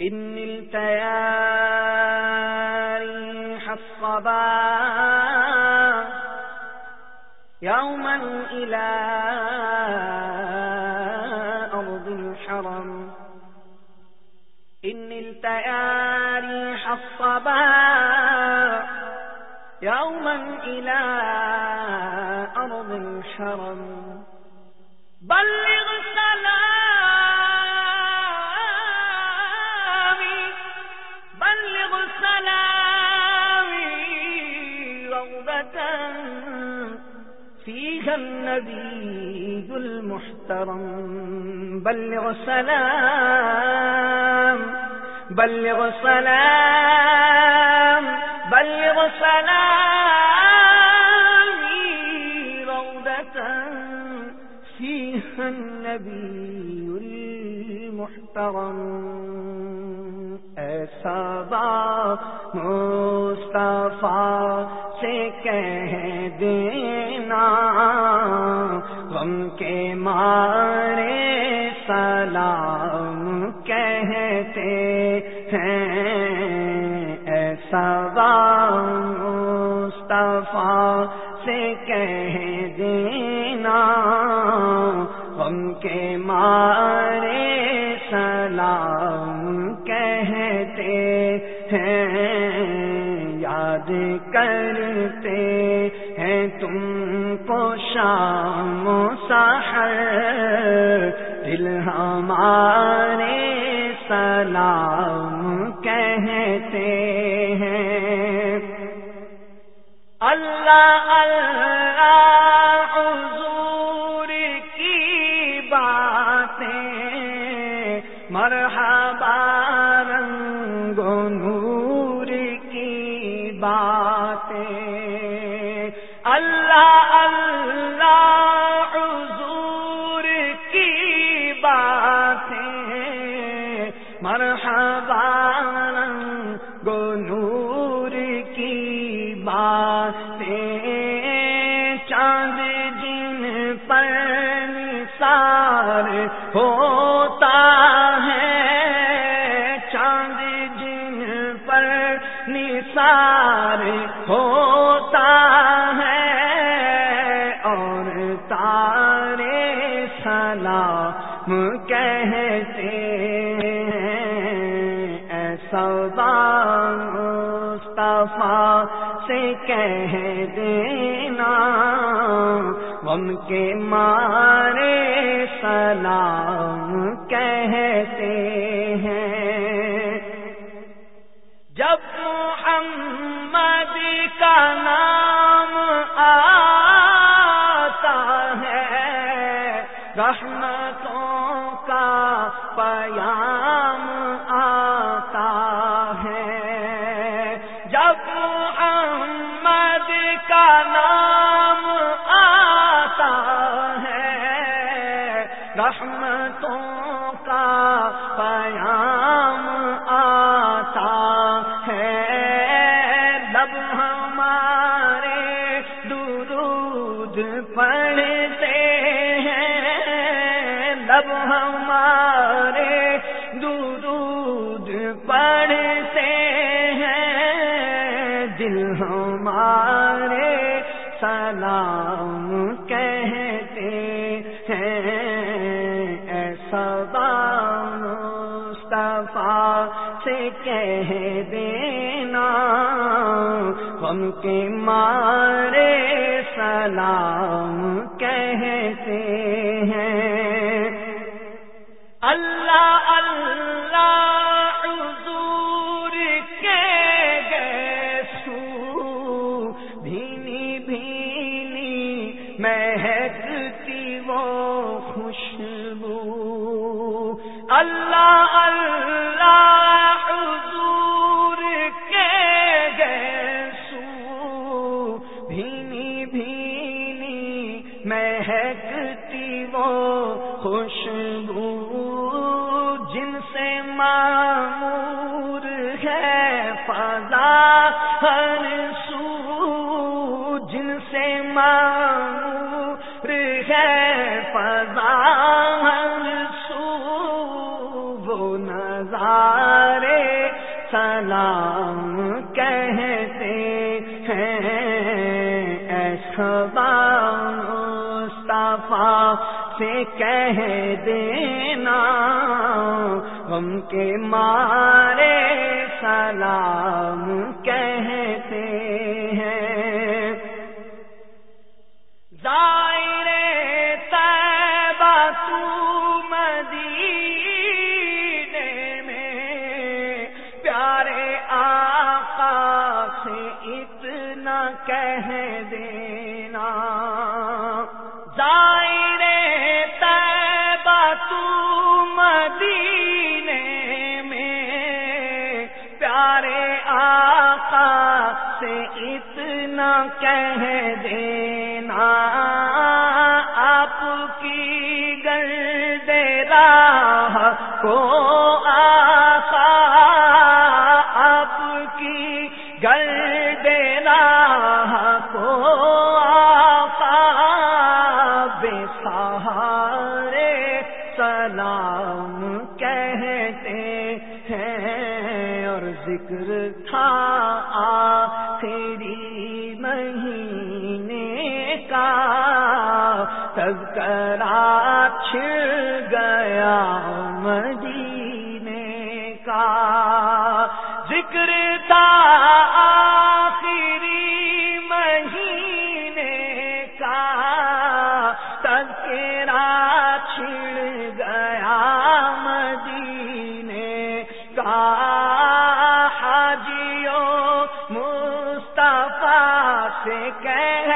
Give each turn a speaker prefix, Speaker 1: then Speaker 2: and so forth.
Speaker 1: إن التياري حصبا يوما إلى أرض الحرم. إن التياري حصبا يوما إلى أرض الحرم. بلغ المحترم بلغ سلام بلغ سلام بلغ سلامي روضة فيها النبي المحترم. ایسا با مصطفیٰ سے کہہ دینا غم کے مارے سلام کہتے ہیں۔ ایسا مصطفیٰ سے کہہ دینا غم کے مارے سلام کہتے ہیں۔ یاد کرتے ہیں تم کو شام سحر دل ہمارے سلام کہتے ہیں۔ اللہ اللہ حضور کی باتیں مرحبا، رنگ نور کی باتیں نثار ہوتا ہے اور تارے سلام کہتے ہیں۔ ایسا مصطفیٰ سے کہہ دینا، غم کے مارے سلام کہتے رحمتوں کا پیام آتا ہے۔ جب محمد کا نام آتا ہے، رحمتوں کا پیام آتا ہے۔ لب ہمارے درود پڑھتے ہیں ہمارے درود پڑھتے ہیں، دل ہمارے سلام کہتے ہیں۔ ایسا مصطفیٰ سے کہہ دینا غم کے مارے سلام کہتے ہیں۔ اللہ اللہ حضور کے گیسو بھینی بھینی مہکتی وہ سزا ہر سو جن سے مانور ہے فضا ہر سو وہ نظارے سلام کہتے ہیں۔ ایسا سے کہہ دینا ہم کے مارے سلام کہتے ہیں۔ ظاہر تیبہ تو مدینے میں پیارے آقا سے اتنا کہیں کہہ دینا، آپ کی گرد راہ کو آقا آپ کی گرد راہ کو آقا بے سہارے سلام کہتے ہیں، اور ذکر تھا آخری تذکرہ چھڑ گیا مدینے کا۔ ذکر تھا آخری مہینے کا۔ تذکرہ چھڑ گیا مدینے کا۔ سے کہہ